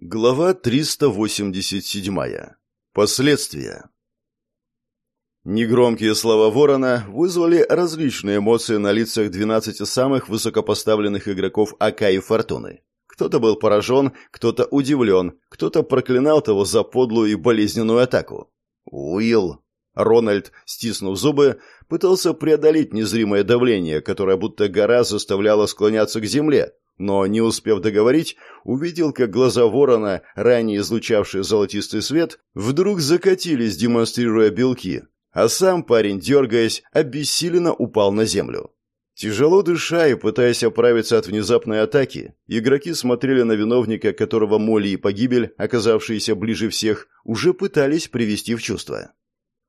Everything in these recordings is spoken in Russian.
Глава 387. Последствия. Негромкие слова Ворона вызвали различные эмоции на лицах 12 самых высокопоставленных игроков АК и Фортуны. Кто-то был поражен, кто-то удивлен, кто-то проклинал того за подлую и болезненную атаку. Уилл. Рональд, стиснув зубы, пытался преодолеть незримое давление, которое будто гора заставляло склоняться к земле, но, не успев договорить, увидел, как глаза ворона, ранее излучавшие золотистый свет, вдруг закатились, демонстрируя белки, а сам парень, дергаясь, обессиленно упал на землю. Тяжело дыша и пытаясь оправиться от внезапной атаки, игроки смотрели на виновника, которого Молли и погибель, оказавшиеся ближе всех, уже пытались привести в чувство.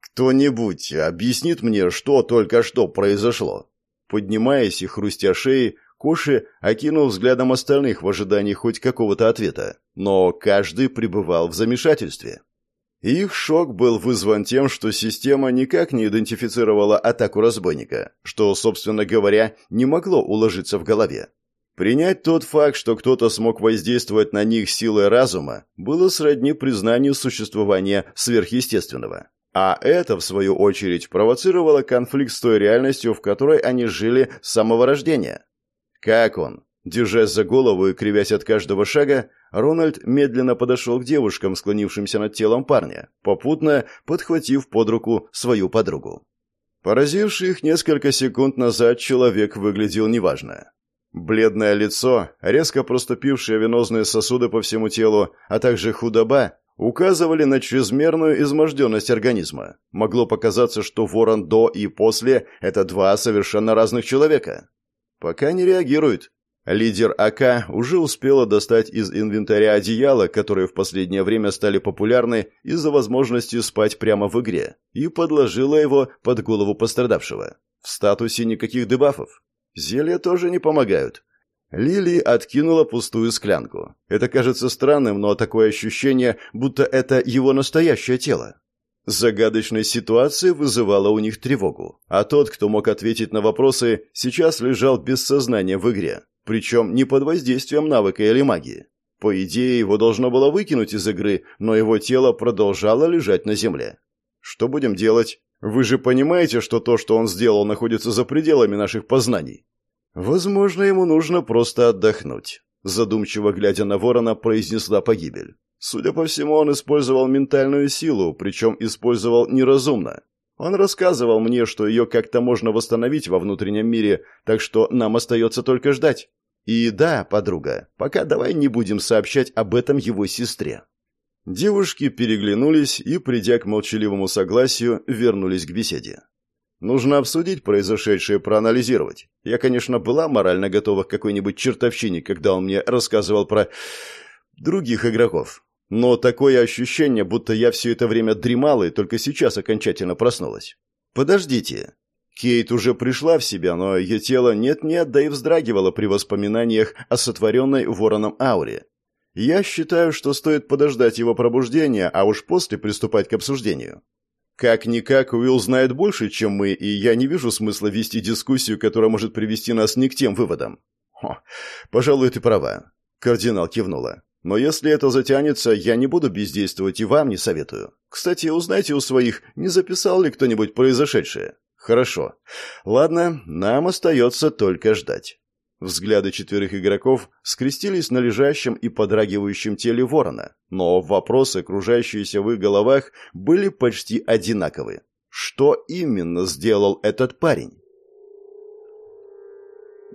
«Кто-нибудь объяснит мне, что только что произошло?» Поднимаясь и хрустя шеей, Коши окинул взглядом остальных в ожидании хоть какого-то ответа, но каждый пребывал в замешательстве. Их шок был вызван тем, что система никак не идентифицировала атаку разбойника, что, собственно говоря, не могло уложиться в голове. Принять тот факт, что кто-то смог воздействовать на них силой разума, было сродни признанию существования сверхъестественного. А это, в свою очередь, провоцировало конфликт с той реальностью, в которой они жили с самого рождения. «Как он?» Держась за голову и кривясь от каждого шага, Рональд медленно подошел к девушкам, склонившимся над телом парня, попутно подхватив под руку свою подругу. Поразивший их несколько секунд назад человек выглядел неважно. Бледное лицо, резко проступившие венозные сосуды по всему телу, а также худоба указывали на чрезмерную изможденность организма. Могло показаться, что ворон до и после – это два совершенно разных человека. Пока не реагирует. Лидер АК уже успела достать из инвентаря одеяла, которые в последнее время стали популярны из-за возможности спать прямо в игре, и подложила его под голову пострадавшего. В статусе никаких дебафов. Зелья тоже не помогают. Лили откинула пустую склянку. Это кажется странным, но такое ощущение, будто это его настоящее тело. Загадочная ситуация вызывала у них тревогу, а тот, кто мог ответить на вопросы, сейчас лежал без сознания в игре, причем не под воздействием навыка или магии. По идее, его должно было выкинуть из игры, но его тело продолжало лежать на земле. Что будем делать? Вы же понимаете, что то, что он сделал, находится за пределами наших познаний. Возможно, ему нужно просто отдохнуть. Задумчиво глядя на ворона, произнесла погибель. Судя по всему, он использовал ментальную силу, причем использовал неразумно. Он рассказывал мне, что ее как-то можно восстановить во внутреннем мире, так что нам остается только ждать. И да, подруга, пока давай не будем сообщать об этом его сестре. Девушки переглянулись и, придя к молчаливому согласию, вернулись к беседе. Нужно обсудить произошедшее, проанализировать. Я, конечно, была морально готова к какой-нибудь чертовщине, когда он мне рассказывал про других игроков. Но такое ощущение, будто я все это время дремала и только сейчас окончательно проснулась. Подождите. Кейт уже пришла в себя, но ее тело нет-нет, да и вздрагивало при воспоминаниях о сотворенной вороном ауре. Я считаю, что стоит подождать его пробуждения, а уж после приступать к обсуждению. Как-никак, Уилл знает больше, чем мы, и я не вижу смысла вести дискуссию, которая может привести нас не к тем выводам. Хо, пожалуй, ты права. Кардинал кивнула. Но если это затянется, я не буду бездействовать и вам не советую. Кстати, узнайте у своих, не записал ли кто-нибудь произошедшее. Хорошо. Ладно, нам остается только ждать. Взгляды четверых игроков скрестились на лежащем и подрагивающем теле ворона, но вопросы, окружающиеся в их головах, были почти одинаковы. Что именно сделал этот парень?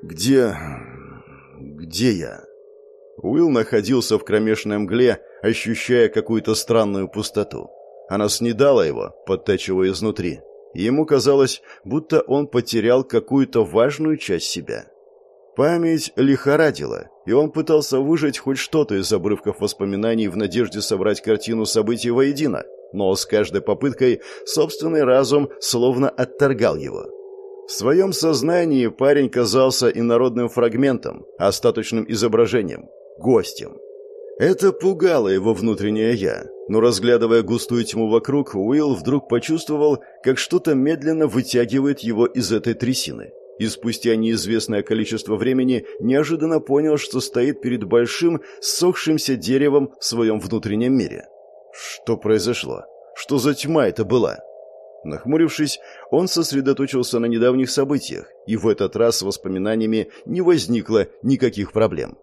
«Где... где я?» Уилл находился в кромешной мгле, ощущая какую-то странную пустоту. Она снедала его, подтачивая изнутри. Ему казалось, будто он потерял какую-то важную часть себя. Память лихорадила, и он пытался выжать хоть что-то из обрывков воспоминаний в надежде собрать картину событий воедино, но с каждой попыткой собственный разум словно отторгал его. В своем сознании парень казался инородным фрагментом, остаточным изображением, гостем. Это пугало его внутреннее «я», но, разглядывая густую тьму вокруг, Уилл вдруг почувствовал, как что-то медленно вытягивает его из этой трясины. и спустя неизвестное количество времени неожиданно понял, что стоит перед большим, ссохшимся деревом в своем внутреннем мире. Что произошло? Что за тьма это была? Нахмурившись, он сосредоточился на недавних событиях, и в этот раз с воспоминаниями не возникло никаких проблем.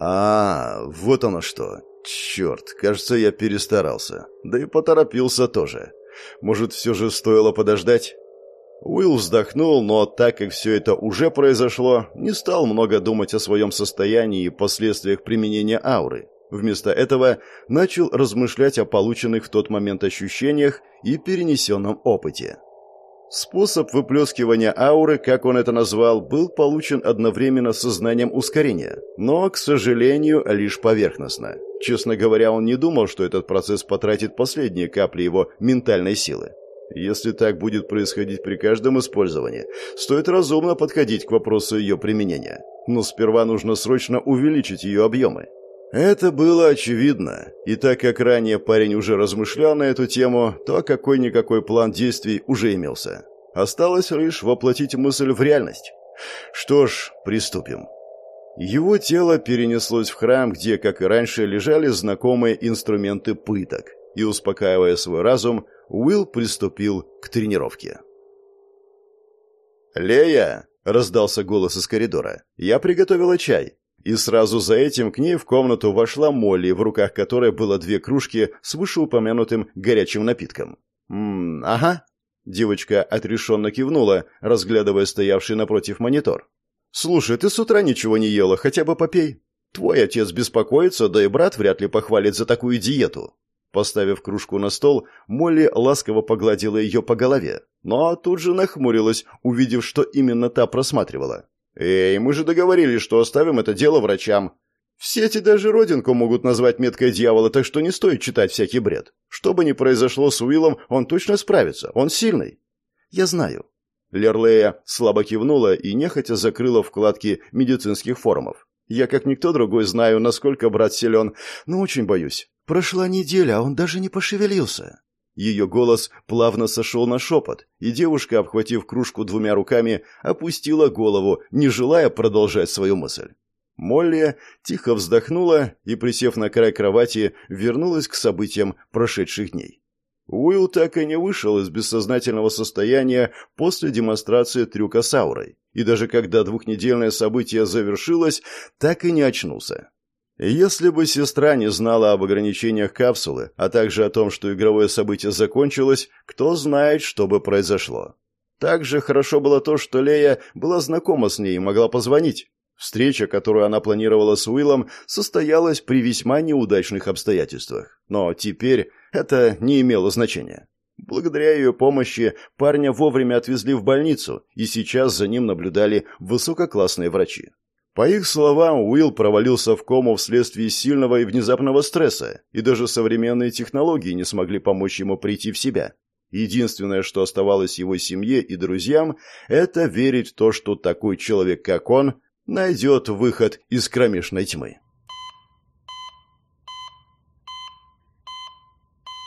А, вот оно что. Черт, кажется, я перестарался. Да и поторопился тоже. Может, все же стоило подождать? Уилл вздохнул, но так как все это уже произошло, не стал много думать о своем состоянии и последствиях применения ауры. Вместо этого начал размышлять о полученных в тот момент ощущениях и перенесенном опыте. Способ выплескивания ауры, как он это назвал, был получен одновременно со знанием ускорения, но, к сожалению, лишь поверхностно. Честно говоря, он не думал, что этот процесс потратит последние капли его ментальной силы. Если так будет происходить при каждом использовании, стоит разумно подходить к вопросу ее применения. Но сперва нужно срочно увеличить ее объемы. Это было очевидно, и так как ранее парень уже размышлял на эту тему, то какой-никакой план действий уже имелся. Осталось лишь воплотить мысль в реальность. Что ж, приступим. Его тело перенеслось в храм, где, как и раньше, лежали знакомые инструменты пыток, и, успокаивая свой разум, Уилл приступил к тренировке. «Лея!» — раздался голос из коридора. «Я приготовила чай». И сразу за этим к ней в комнату вошла Молли, в руках которой было две кружки с вышеупомянутым горячим напитком. «Ммм, ага». Девочка отрешенно кивнула, разглядывая стоявший напротив монитор. «Слушай, ты с утра ничего не ела, хотя бы попей. Твой отец беспокоится, да и брат вряд ли похвалит за такую диету». Поставив кружку на стол, Молли ласково погладила ее по голове, но тут же нахмурилась, увидев, что именно та просматривала. «Эй, мы же договорились, что оставим это дело врачам. Все эти даже родинку могут назвать меткой дьявола, так что не стоит читать всякий бред. Что бы ни произошло с Уиллом, он точно справится, он сильный». «Я знаю». Лерлея слабо кивнула и нехотя закрыла вкладки медицинских форумов. «Я, как никто другой, знаю, насколько брат силен, но очень боюсь. Прошла неделя, а он даже не пошевелился. Ее голос плавно сошел на шепот, и девушка, обхватив кружку двумя руками, опустила голову, не желая продолжать свою мысль. Молли тихо вздохнула и, присев на край кровати, вернулась к событиям прошедших дней. Уилл так и не вышел из бессознательного состояния после демонстрации трюка с аурой, и даже когда двухнедельное событие завершилось, так и не очнулся. Если бы сестра не знала об ограничениях капсулы, а также о том, что игровое событие закончилось, кто знает, что бы произошло. Также хорошо было то, что Лея была знакома с ней и могла позвонить. Встреча, которую она планировала с Уиллом, состоялась при весьма неудачных обстоятельствах. Но теперь это не имело значения. Благодаря ее помощи парня вовремя отвезли в больницу, и сейчас за ним наблюдали высококлассные врачи. По их словам, Уилл провалился в кому вследствие сильного и внезапного стресса, и даже современные технологии не смогли помочь ему прийти в себя. Единственное, что оставалось его семье и друзьям, это верить в то, что такой человек, как он, найдет выход из кромешной тьмы.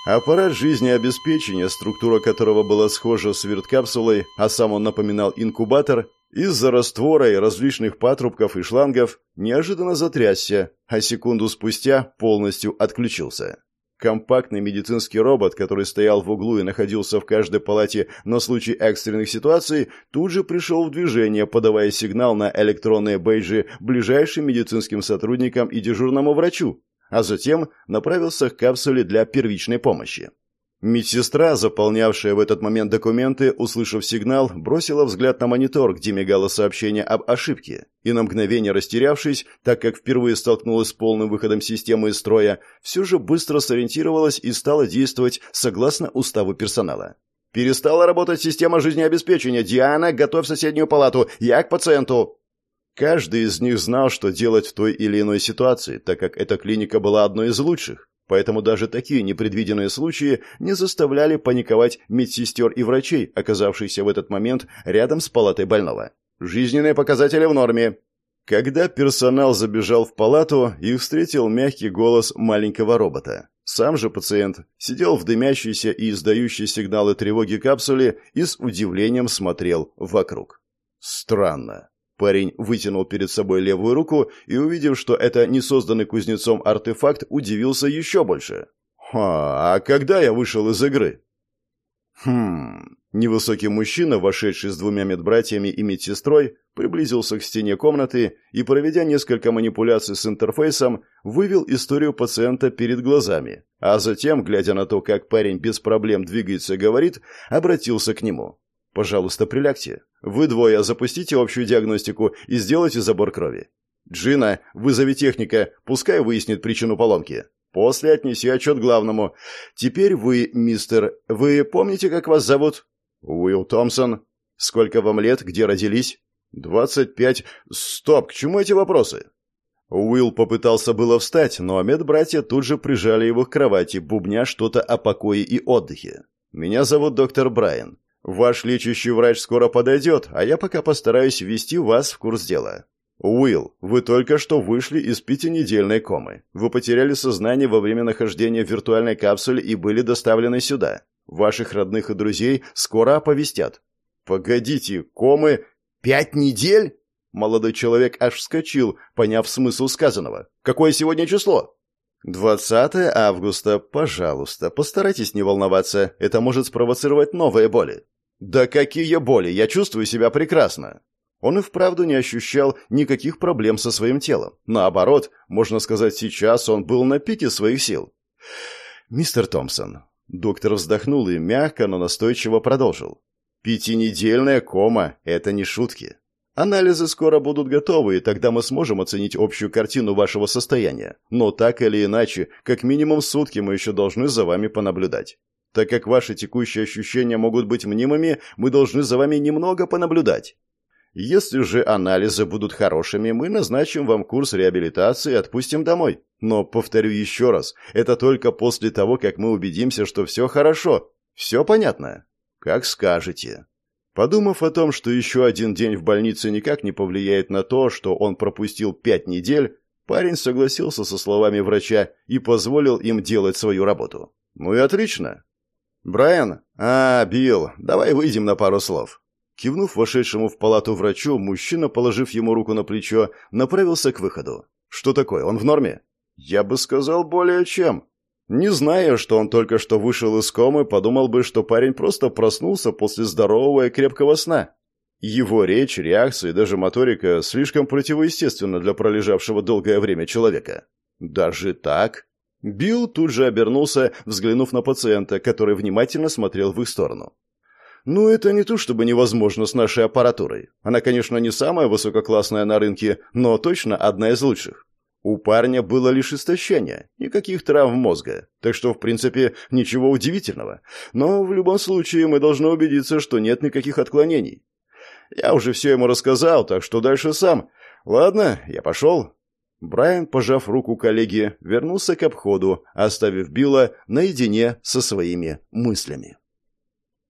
Аппарат жизнеобеспечения, структура которого была схожа с верткапсулой, а сам он напоминал инкубатор, из-за раствора и различных патрубков и шлангов неожиданно затрясся, а секунду спустя полностью отключился. Компактный медицинский робот, который стоял в углу и находился в каждой палате на случай экстренных ситуаций, тут же пришел в движение, подавая сигнал на электронные бейджи ближайшим медицинским сотрудникам и дежурному врачу, а затем направился к капсуле для первичной помощи. Медсестра, заполнявшая в этот момент документы, услышав сигнал, бросила взгляд на монитор, где мигало сообщение об ошибке, и на мгновение растерявшись, так как впервые столкнулась с полным выходом системы из строя, все же быстро сориентировалась и стала действовать согласно уставу персонала. «Перестала работать система жизнеобеспечения. Диана, готовь соседнюю палату. Я к пациенту!» Каждый из них знал, что делать в той или иной ситуации, так как эта клиника была одной из лучших. Поэтому даже такие непредвиденные случаи не заставляли паниковать медсестер и врачей, оказавшихся в этот момент рядом с палатой больного. Жизненные показатели в норме. Когда персонал забежал в палату, их встретил мягкий голос маленького робота. Сам же пациент сидел в дымящейся и издающей сигналы тревоги капсуле и с удивлением смотрел вокруг. Странно. Парень вытянул перед собой левую руку и, увидев, что это не созданный кузнецом артефакт, удивился еще больше. «Ха, а когда я вышел из игры?» «Хм...» Невысокий мужчина, вошедший с двумя медбратьями и медсестрой, приблизился к стене комнаты и, проведя несколько манипуляций с интерфейсом, вывел историю пациента перед глазами, а затем, глядя на то, как парень без проблем двигается и говорит, обратился к нему. «Пожалуйста, прилягте. Вы двое запустите общую диагностику и сделайте забор крови. Джина, вызови техника, пускай выяснит причину поломки. После отнеси отчет главному. Теперь вы, мистер... Вы помните, как вас зовут?» «Уилл Томпсон. Сколько вам лет? Где родились?» «Двадцать пять. Стоп, к чему эти вопросы?» Уилл попытался было встать, но медбратья тут же прижали его к кровати, бубня что-то о покое и отдыхе. «Меня зовут доктор Брайан. Ваш лечащий врач скоро подойдет, а я пока постараюсь ввести вас в курс дела. Уилл, вы только что вышли из пятинедельной комы. Вы потеряли сознание во время нахождения в виртуальной капсуле и были доставлены сюда. Ваших родных и друзей скоро оповестят. Погодите, комы пять недель? Молодой человек аж вскочил, поняв смысл сказанного. Какое сегодня число? 20 августа. Пожалуйста, постарайтесь не волноваться. Это может спровоцировать новые боли. Да какие боли? Я чувствую себя прекрасно. Он и вправду не ощущал никаких проблем со своим телом. Наоборот, можно сказать, сейчас он был на пике своих сил. «Мистер Томпсон, Доктор вздохнул и мягко, но настойчиво продолжил. «Пятинедельная кома – это не шутки. Анализы скоро будут готовы, и тогда мы сможем оценить общую картину вашего состояния. Но так или иначе, как минимум сутки мы еще должны за вами понаблюдать. Так как ваши текущие ощущения могут быть мнимыми, мы должны за вами немного понаблюдать. Если же анализы будут хорошими, мы назначим вам курс реабилитации и отпустим домой. Но, повторю еще раз, это только после того, как мы убедимся, что все хорошо. Все понятно? Как скажете. Подумав о том, что еще один день в больнице никак не повлияет на то, что он пропустил пять недель, парень согласился со словами врача и позволил им делать свою работу. Ну и отлично. «Брайан? А, Билл, давай выйдем на пару слов». Кивнув вошедшему в палату врачу, мужчина, положив ему руку на плечо, направился к выходу. «Что такое? Он в норме?» «Я бы сказал, более чем». Не зная, что он только что вышел из комы, подумал бы, что парень просто проснулся после здорового и крепкого сна. Его речь, реакции и даже моторика слишком противоестественны для пролежавшего долгое время человека. Даже так? Билл тут же обернулся, взглянув на пациента, который внимательно смотрел в их сторону. Ну, это не то чтобы невозможно с нашей аппаратурой. Она, конечно, не самая высококлассная на рынке, но точно одна из лучших. У парня было лишь истощение, никаких травм мозга, так что, в принципе, ничего удивительного. Но в любом случае мы должны убедиться, что нет никаких отклонений. Я уже все ему рассказал, так что дальше сам. Ладно, я пошел. Брайан, пожав руку коллеге, вернулся к обходу, оставив Билла наедине со своими мыслями.